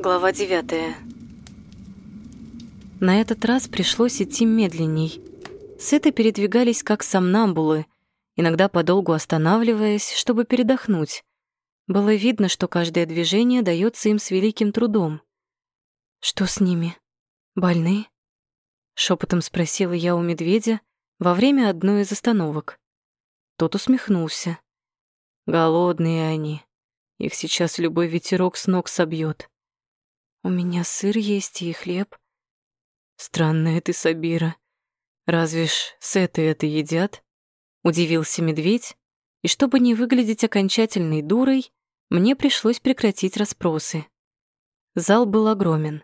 Глава 9 На этот раз пришлось идти медленней. Сыты передвигались как сомнамбулы, иногда подолгу останавливаясь, чтобы передохнуть. Было видно, что каждое движение дается им с великим трудом. «Что с ними? Больны?» Шепотом спросила я у медведя во время одной из остановок. Тот усмехнулся. «Голодные они. Их сейчас любой ветерок с ног собьет. У меня сыр есть и хлеб. Странная ты, Сабира. Разве ж с этой это едят? Удивился медведь, и чтобы не выглядеть окончательной дурой, мне пришлось прекратить расспросы. Зал был огромен.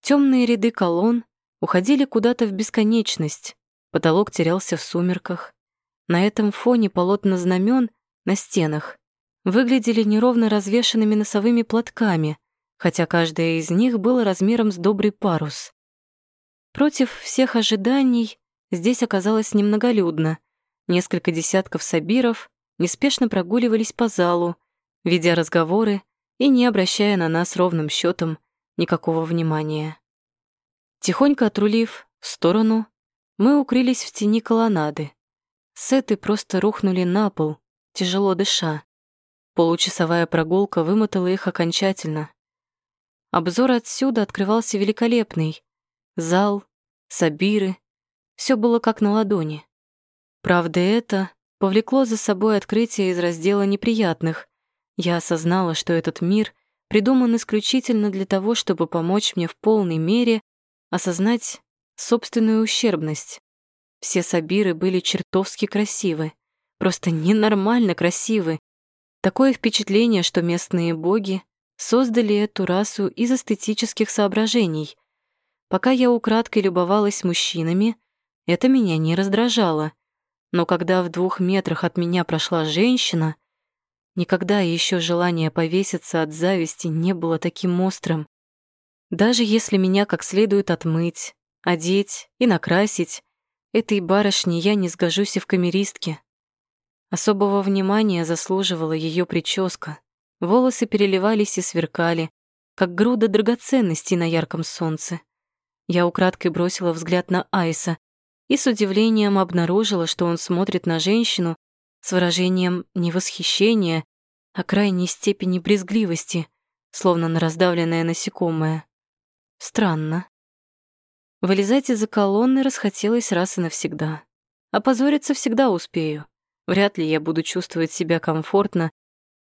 Темные ряды колонн уходили куда-то в бесконечность, потолок терялся в сумерках. На этом фоне полотна знамен на стенах выглядели неровно развешанными носовыми платками, хотя каждая из них была размером с добрый парус. Против всех ожиданий здесь оказалось немноголюдно. Несколько десятков сабиров неспешно прогуливались по залу, ведя разговоры и не обращая на нас ровным счетом никакого внимания. Тихонько отрулив в сторону, мы укрылись в тени колоннады. Сеты просто рухнули на пол, тяжело дыша. Получасовая прогулка вымотала их окончательно. Обзор отсюда открывался великолепный. Зал, сабиры. Все было как на ладони. Правда, это повлекло за собой открытие из раздела неприятных. Я осознала, что этот мир придуман исключительно для того, чтобы помочь мне в полной мере осознать собственную ущербность. Все сабиры были чертовски красивы, просто ненормально красивы, Такое впечатление, что местные боги создали эту расу из эстетических соображений. Пока я украдкой любовалась мужчинами, это меня не раздражало. Но когда в двух метрах от меня прошла женщина, никогда еще желание повеситься от зависти не было таким острым. Даже если меня как следует отмыть, одеть и накрасить, этой барышне я не сгожусь и в камеристке. Особого внимания заслуживала ее прическа. Волосы переливались и сверкали, как груда драгоценностей на ярком солнце. Я украдкой бросила взгляд на Айса и с удивлением обнаружила, что он смотрит на женщину с выражением не восхищения, а крайней степени брезгливости, словно на раздавленное насекомое. Странно. Вылезать из-за колонны расхотелось раз и навсегда. Опозориться всегда успею. Вряд ли я буду чувствовать себя комфортно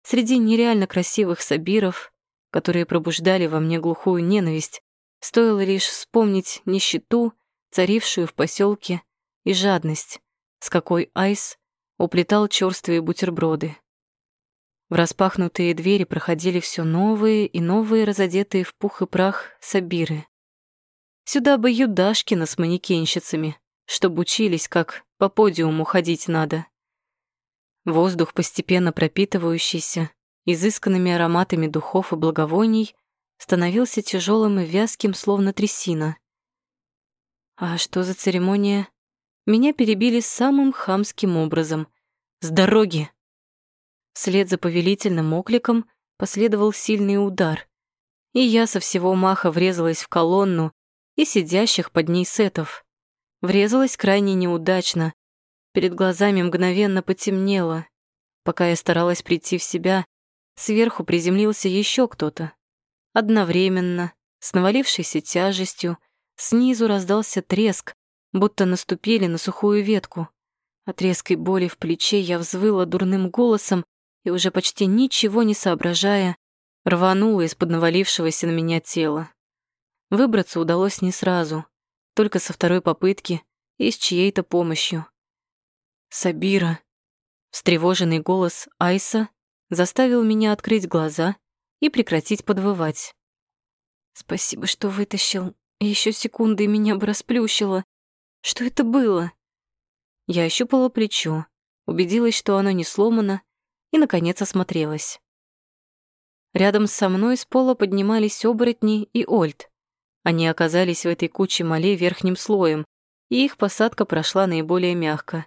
среди нереально красивых сабиров, которые пробуждали во мне глухую ненависть, стоило лишь вспомнить нищету, царившую в поселке, и жадность, с какой Айс уплетал черствые бутерброды. В распахнутые двери проходили все новые и новые разодетые в пух и прах сабиры. Сюда бы Юдашкина с манекенщицами, чтобы учились, как по подиуму ходить надо. Воздух, постепенно пропитывающийся изысканными ароматами духов и благовоний, становился тяжелым и вязким, словно трясина. А что за церемония? Меня перебили самым хамским образом. С дороги! Вслед за повелительным окликом последовал сильный удар, и я со всего маха врезалась в колонну и сидящих под ней сетов. Врезалась крайне неудачно, Перед глазами мгновенно потемнело. Пока я старалась прийти в себя, сверху приземлился еще кто-то. Одновременно, с навалившейся тяжестью, снизу раздался треск, будто наступили на сухую ветку. От резкой боли в плече я взвыла дурным голосом и уже почти ничего не соображая, рванула из-под навалившегося на меня тела. Выбраться удалось не сразу, только со второй попытки и с чьей-то помощью. «Сабира!» Встревоженный голос Айса заставил меня открыть глаза и прекратить подвывать. «Спасибо, что вытащил. Еще секунды меня бы расплющило. Что это было?» Я ощупала плечо, убедилась, что оно не сломано, и, наконец, осмотрелась. Рядом со мной с пола поднимались оборотни и Ольд. Они оказались в этой куче молей верхним слоем, и их посадка прошла наиболее мягко.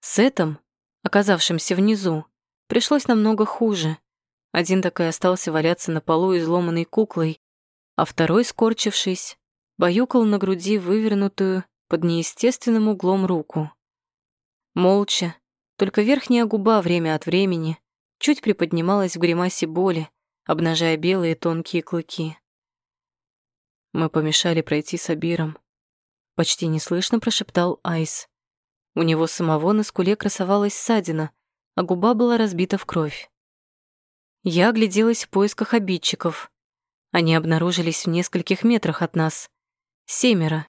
С этим, оказавшимся внизу, пришлось намного хуже. Один такой остался валяться на полу изломанной куклой, а второй, скорчившись, баюкал на груди вывернутую под неестественным углом руку. Молча, только верхняя губа время от времени чуть приподнималась в гримасе боли, обнажая белые тонкие клыки. Мы помешали пройти с Абиром. Почти неслышно прошептал Айс. У него самого на скуле красовалась ссадина, а губа была разбита в кровь. Я огляделась в поисках обидчиков. Они обнаружились в нескольких метрах от нас. Семеро.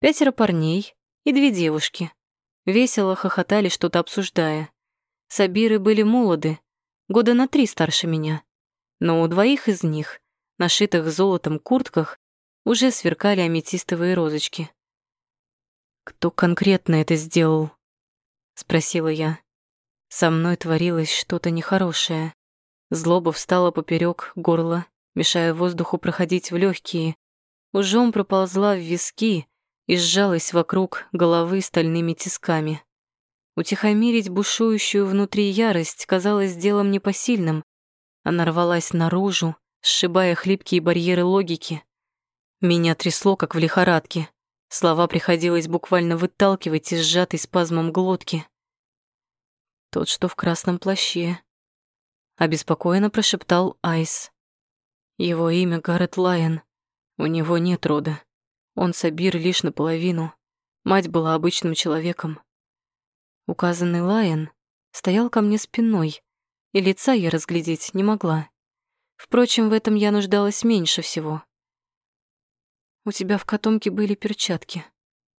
Пятеро парней и две девушки. Весело хохотали, что-то обсуждая. Сабиры были молоды, года на три старше меня. Но у двоих из них, нашитых золотом куртках, уже сверкали аметистовые розочки. «Кто конкретно это сделал?» — спросила я. Со мной творилось что-то нехорошее. Злоба встала поперек горла, мешая воздуху проходить в легкие. Ужом проползла в виски, и сжалась вокруг головы стальными тисками. Утихомирить бушующую внутри ярость казалось делом непосильным. Она рвалась наружу, сшибая хлипкие барьеры логики. Меня трясло, как в лихорадке. Слова приходилось буквально выталкивать из сжатой спазмом глотки. Тот, что в красном плаще. Обеспокоенно прошептал Айс. Его имя Гаррет Лайон. У него нет рода. Он Сабир лишь наполовину. Мать была обычным человеком. Указанный Лайон стоял ко мне спиной, и лица я разглядеть не могла. Впрочем, в этом я нуждалась меньше всего. У тебя в котомке были перчатки.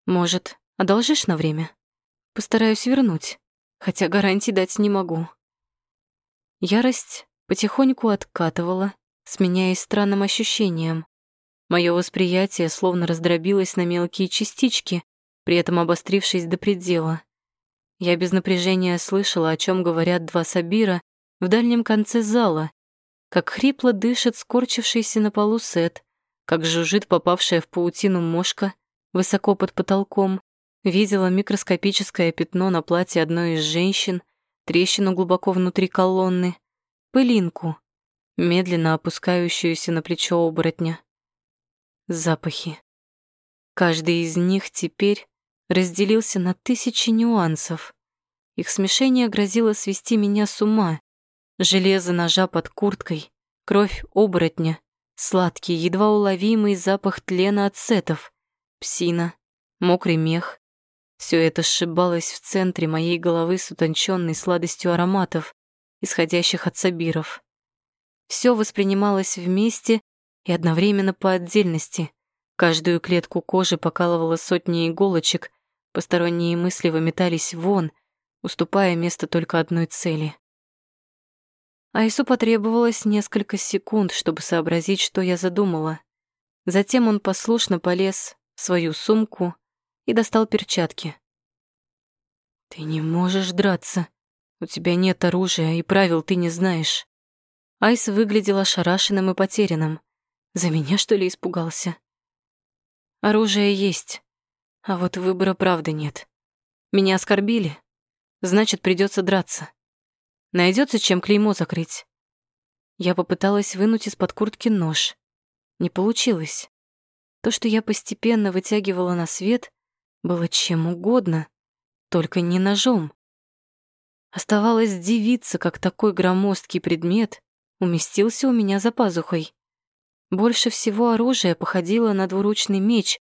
Может, одолжишь на время? Постараюсь вернуть, хотя гарантий дать не могу. Ярость потихоньку откатывала, сменяясь странным ощущением. Мое восприятие словно раздробилось на мелкие частички, при этом обострившись до предела. Я без напряжения слышала, о чем говорят два Сабира в дальнем конце зала, как хрипло дышит скорчившийся на полу Сет, как жужжит попавшая в паутину мошка высоко под потолком, видела микроскопическое пятно на платье одной из женщин, трещину глубоко внутри колонны, пылинку, медленно опускающуюся на плечо оборотня. Запахи. Каждый из них теперь разделился на тысячи нюансов. Их смешение грозило свести меня с ума. Железо ножа под курткой, кровь оборотня, сладкий, едва уловимый запах тлена от сетов, псина, мокрый мех. Все это сшибалось в центре моей головы с утонченной сладостью ароматов, исходящих от сабиров. Все воспринималось вместе и одновременно по отдельности. Каждую клетку кожи покалывало сотни иголочек, посторонние мысли выметались вон, уступая место только одной цели. Айсу потребовалось несколько секунд, чтобы сообразить, что я задумала. Затем он послушно полез в свою сумку и достал перчатки. «Ты не можешь драться. У тебя нет оружия, и правил ты не знаешь». Айс выглядел ошарашенным и потерянным. За меня, что ли, испугался? Оружие есть, а вот выбора правда нет. Меня оскорбили, значит, придется драться. Найдется чем клеймо закрыть. Я попыталась вынуть из-под куртки нож. Не получилось. То, что я постепенно вытягивала на свет, было чем угодно, только не ножом. Оставалось дивиться, как такой громоздкий предмет уместился у меня за пазухой. Больше всего оружие походило на двуручный меч,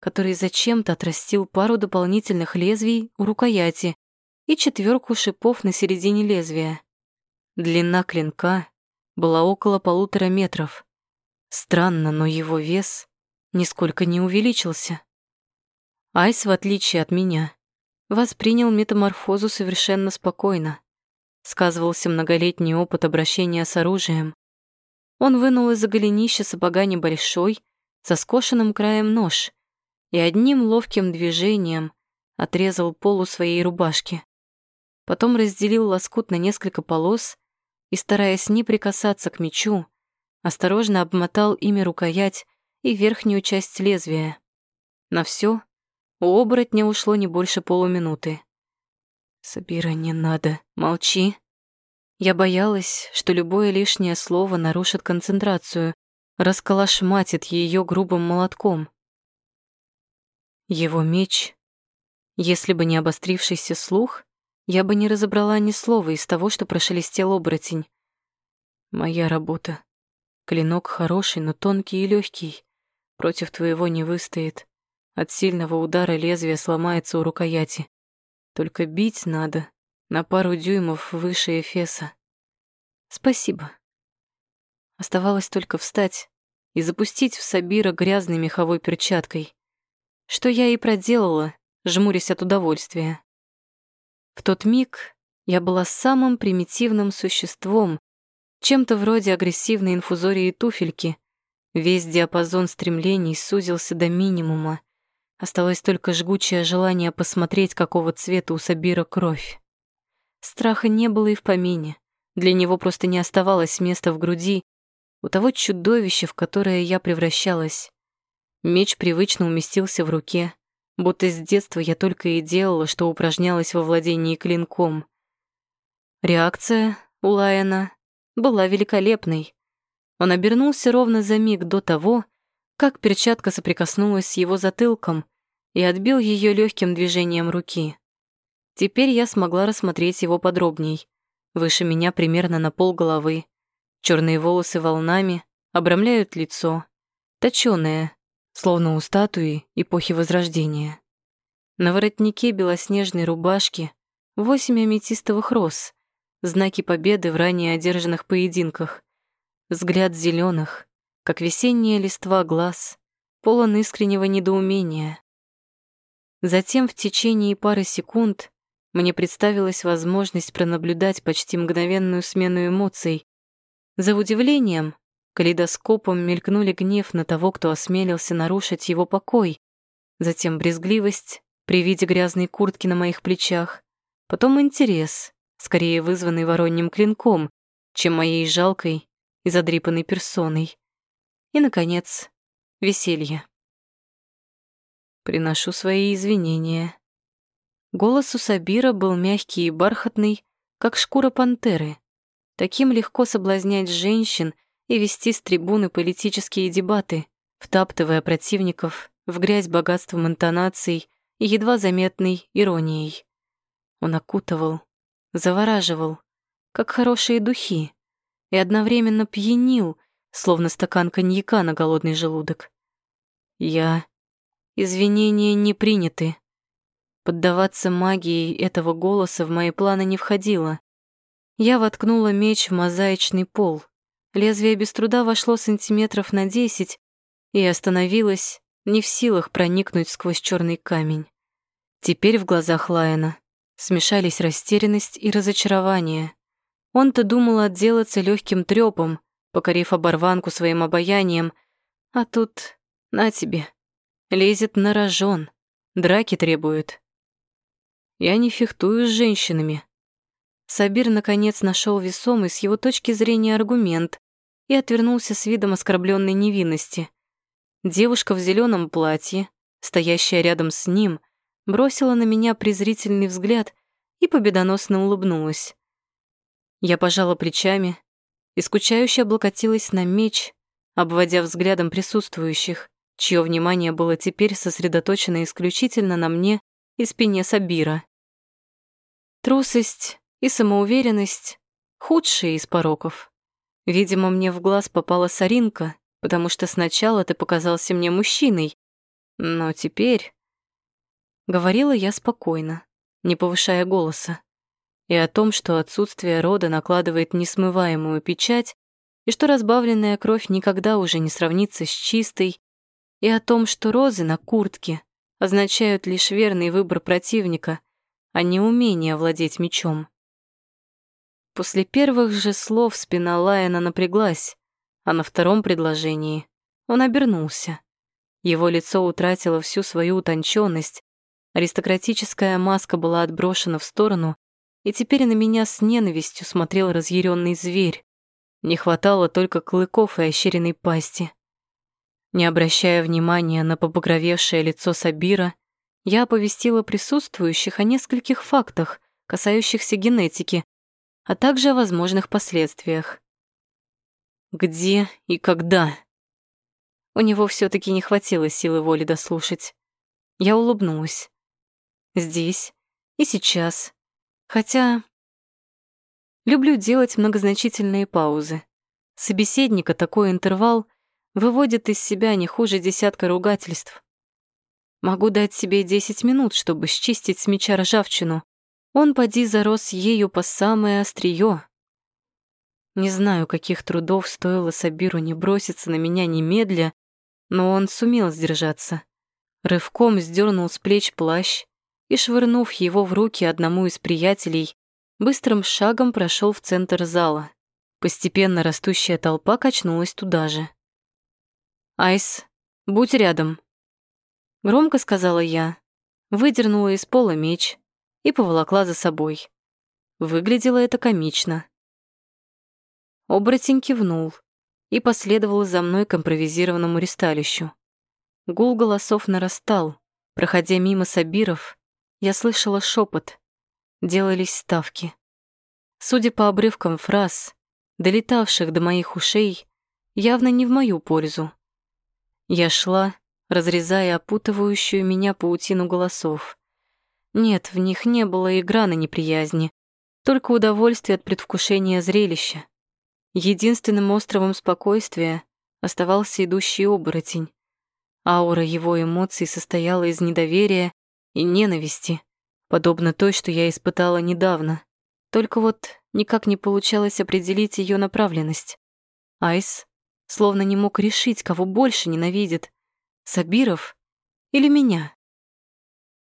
который зачем-то отрастил пару дополнительных лезвий у рукояти и четверку шипов на середине лезвия. Длина клинка была около полутора метров. Странно, но его вес нисколько не увеличился. Айс, в отличие от меня, воспринял метаморфозу совершенно спокойно. Сказывался многолетний опыт обращения с оружием, он вынул из-за голенища сапога небольшой, со скошенным краем нож и одним ловким движением отрезал полу своей рубашки. Потом разделил лоскут на несколько полос и, стараясь не прикасаться к мечу, осторожно обмотал ими рукоять и верхнюю часть лезвия. На все у оборотня ушло не больше полуминуты. «Сабира, не надо, молчи», я боялась, что любое лишнее слово нарушит концентрацию, расколошматит ее грубым молотком. Его меч, если бы не обострившийся слух, я бы не разобрала ни слова из того, что прошелестел оборотень. Моя работа. Клинок хороший, но тонкий и легкий. Против твоего не выстоит. От сильного удара лезвие сломается у рукояти. Только бить надо на пару дюймов выше Эфеса. Спасибо. Оставалось только встать и запустить в Сабира грязной меховой перчаткой, что я и проделала, жмурясь от удовольствия. В тот миг я была самым примитивным существом, чем-то вроде агрессивной инфузории туфельки. Весь диапазон стремлений сузился до минимума. Осталось только жгучее желание посмотреть, какого цвета у Сабира кровь. Страха не было и в помине. Для него просто не оставалось места в груди у того чудовища, в которое я превращалась. Меч привычно уместился в руке, будто с детства я только и делала, что упражнялась во владении клинком. Реакция у Лайена была великолепной. Он обернулся ровно за миг до того, как перчатка соприкоснулась с его затылком и отбил ее легким движением руки. Теперь я смогла рассмотреть его подробней. Выше меня примерно на пол головы. Черные волосы волнами обрамляют лицо, точёное, словно у статуи эпохи Возрождения. На воротнике белоснежной рубашки восемь аметистовых роз, знаки победы в ранее одержанных поединках. Взгляд зеленых, как весенняя листва глаз, полон искреннего недоумения. Затем в течение пары секунд мне представилась возможность пронаблюдать почти мгновенную смену эмоций. За удивлением Калейдоскопом мелькнули гнев на того, кто осмелился нарушить его покой, затем брезгливость при виде грязной куртки на моих плечах, потом интерес, скорее вызванный вороньим клинком, чем моей жалкой и задрипанной персоной. И, наконец, веселье. Приношу свои извинения. Голос у Сабира был мягкий и бархатный, как шкура пантеры. Таким легко соблазнять женщин — и вести с трибуны политические дебаты, втаптывая противников в грязь богатством интонаций и едва заметной иронией. Он окутывал, завораживал, как хорошие духи, и одновременно пьянил, словно стакан коньяка на голодный желудок. Я... Извинения не приняты. Поддаваться магии этого голоса в мои планы не входило. Я воткнула меч в мозаичный пол, Лезвие без труда вошло сантиметров на десять и остановилось, не в силах проникнуть сквозь черный камень. Теперь в глазах Лайена смешались растерянность и разочарование. Он-то думал отделаться легким трёпом, покорив оборванку своим обаянием, а тут, на тебе, лезет на рожон, драки требует. Я не фехтую с женщинами. Сабир наконец нашел весомый с его точки зрения аргумент, и отвернулся с видом оскорбленной невинности. Девушка в зеленом платье, стоящая рядом с ним, бросила на меня презрительный взгляд и победоносно улыбнулась. Я пожала плечами и скучающе облокотилась на меч, обводя взглядом присутствующих, чье внимание было теперь сосредоточено исключительно на мне и спине Сабира. Трусость и самоуверенность — худшие из пороков. Видимо, мне в глаз попала соринка, потому что сначала ты показался мне мужчиной, но теперь... Говорила я спокойно, не повышая голоса, и о том, что отсутствие рода накладывает несмываемую печать, и что разбавленная кровь никогда уже не сравнится с чистой, и о том, что розы на куртке означают лишь верный выбор противника, а не умение владеть мечом. После первых же слов спина Лайена напряглась, а на втором предложении он обернулся. Его лицо утратило всю свою утонченность, аристократическая маска была отброшена в сторону, и теперь на меня с ненавистью смотрел разъяренный зверь. Не хватало только клыков и ощеренной пасти. Не обращая внимания на побагровевшее лицо Сабира, я оповестила присутствующих о нескольких фактах, касающихся генетики, а также о возможных последствиях. «Где и когда У него все таки не хватило силы воли дослушать. Я улыбнулась. Здесь и сейчас. Хотя... Люблю делать многозначительные паузы. Собеседника такой интервал выводит из себя не хуже десятка ругательств. Могу дать себе десять минут, чтобы счистить с меча ржавчину. Он поди зарос ею по самое острие. Не знаю, каких трудов стоило Сабиру не броситься на меня немедля, но он сумел сдержаться. Рывком сдернул с плеч плащ и, швырнув его в руки одному из приятелей, быстрым шагом прошел в центр зала. Постепенно растущая толпа качнулась туда же. «Айс, будь рядом», — громко сказала я, выдернула из пола меч и поволокла за собой. Выглядело это комично. Оборотень кивнул и последовал за мной к импровизированному ристалищу. Гул голосов нарастал. Проходя мимо Сабиров, я слышала шепот. Делались ставки. Судя по обрывкам фраз, долетавших до моих ушей, явно не в мою пользу. Я шла, разрезая опутывающую меня паутину голосов. Нет, в них не было и грана неприязни, только удовольствие от предвкушения зрелища. Единственным островом спокойствия оставался идущий оборотень. Аура его эмоций состояла из недоверия и ненависти, подобно той, что я испытала недавно. Только вот никак не получалось определить ее направленность. Айс словно не мог решить, кого больше ненавидит — Сабиров или меня.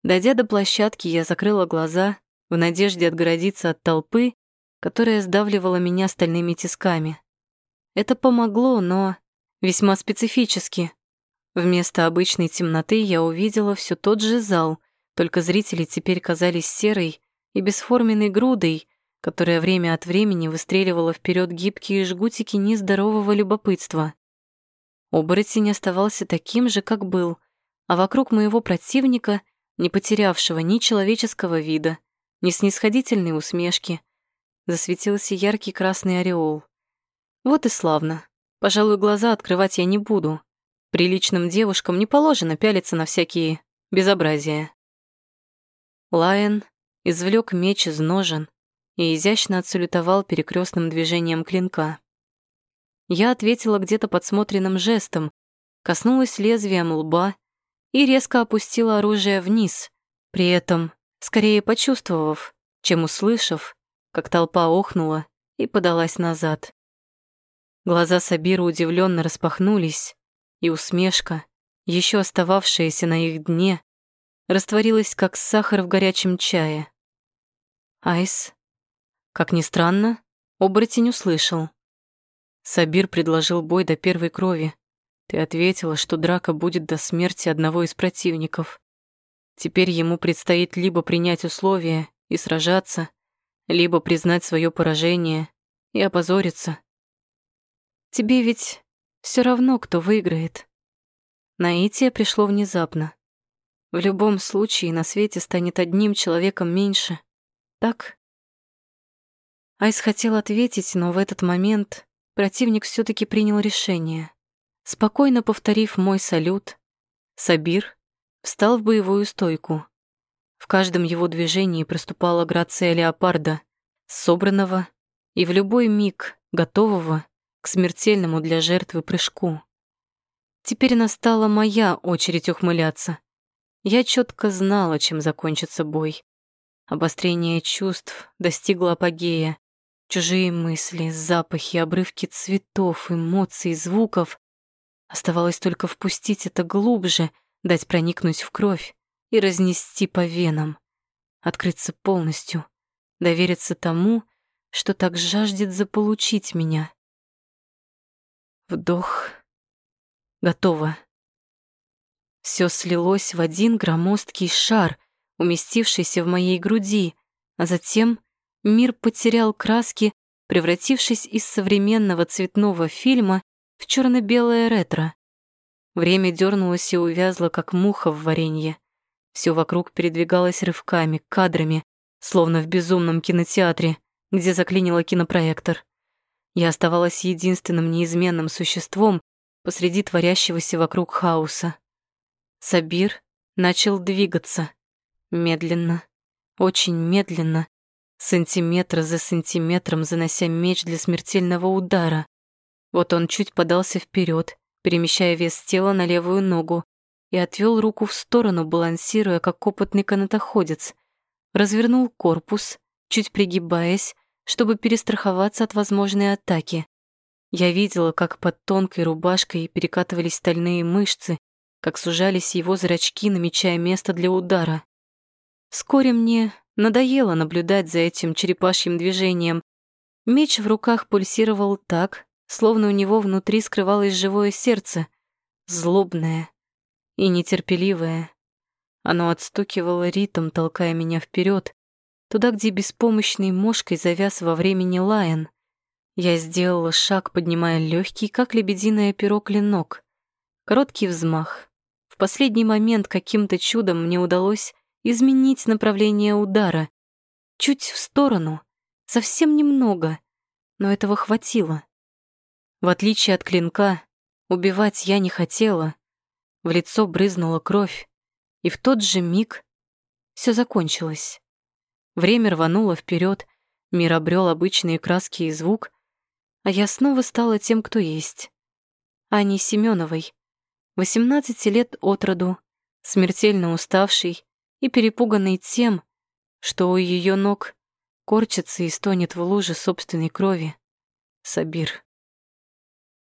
Дойдя до площадки, я закрыла глаза в надежде отгородиться от толпы которая сдавливала меня стальными тисками. Это помогло, но весьма специфически. Вместо обычной темноты я увидела все тот же зал, только зрители теперь казались серой и бесформенной грудой, которая время от времени выстреливала вперед гибкие жгутики нездорового любопытства. Оборотень оставался таким же, как был, а вокруг моего противника, не потерявшего ни человеческого вида, ни снисходительной усмешки, засветился яркий красный ореол. Вот и славно. Пожалуй, глаза открывать я не буду. Приличным девушкам не положено пялиться на всякие безобразия. Лайон извлек меч из ножен и изящно отсалютовал перекрестным движением клинка. Я ответила где-то подсмотренным жестом, коснулась лезвием лба и резко опустила оружие вниз, при этом скорее почувствовав, чем услышав, как толпа охнула и подалась назад. Глаза Сабира удивленно распахнулись, и усмешка, еще остававшаяся на их дне, растворилась, как сахар в горячем чае. Айс, как ни странно, оборотень услышал. Сабир предложил бой до первой крови. Ты ответила, что драка будет до смерти одного из противников. Теперь ему предстоит либо принять условия и сражаться, либо признать свое поражение и опозориться. Тебе ведь все равно, кто выиграет. Наитие пришло внезапно. В любом случае на свете станет одним человеком меньше. Так? Айс хотел ответить, но в этот момент противник все таки принял решение. Спокойно повторив мой салют, Сабир встал в боевую стойку. В каждом его движении проступала грация леопарда, собранного и в любой миг готового к смертельному для жертвы прыжку. Теперь настала моя очередь ухмыляться. Я четко знала, чем закончится бой. Обострение чувств достигло апогея. Чужие мысли, запахи, обрывки цветов, эмоций, звуков. Оставалось только впустить это глубже, дать проникнуть в кровь и разнести по венам, открыться полностью, довериться тому, что так жаждет заполучить меня. Вдох. Готово. Все слилось в один громоздкий шар, уместившийся в моей груди, а затем мир потерял краски, превратившись из современного цветного фильма в черно белое ретро. Время дернулось и увязло, как муха в варенье. Все вокруг передвигалось рывками, кадрами, словно в безумном кинотеатре, где заклинило кинопроектор. Я оставалась единственным неизменным существом, посреди творящегося вокруг хаоса. Сабир начал двигаться. Медленно, очень медленно, сантиметр за сантиметром занося меч для смертельного удара. Вот он чуть подался вперед, перемещая вес тела на левую ногу, и отвел руку в сторону, балансируя, как опытный канатоходец. Развернул корпус, чуть пригибаясь, чтобы перестраховаться от возможной атаки. Я видела, как под тонкой рубашкой перекатывались стальные мышцы, как сужались его зрачки, намечая место для удара. Вскоре мне надоело наблюдать за этим черепашьим движением. Меч в руках пульсировал так, словно у него внутри скрывалось живое сердце, злобное и нетерпеливое. Оно отстукивало ритм, толкая меня вперед, туда, где беспомощной мошкой завяз во времени лаян. Я сделала шаг, поднимая легкий, как лебединое перо, клинок. Короткий взмах. В последний момент каким-то чудом мне удалось изменить направление удара. Чуть в сторону, совсем немного, но этого хватило. В отличие от клинка, убивать я не хотела. В лицо брызнула кровь, и в тот же миг все закончилось. Время рвануло вперед, мир обрел обычные краски и звук, а я снова стала тем, кто есть. Аней Семеновой, 18 лет от роду, смертельно уставшей и перепуганной тем, что у ее ног корчится и стонет в луже собственной крови Сабир.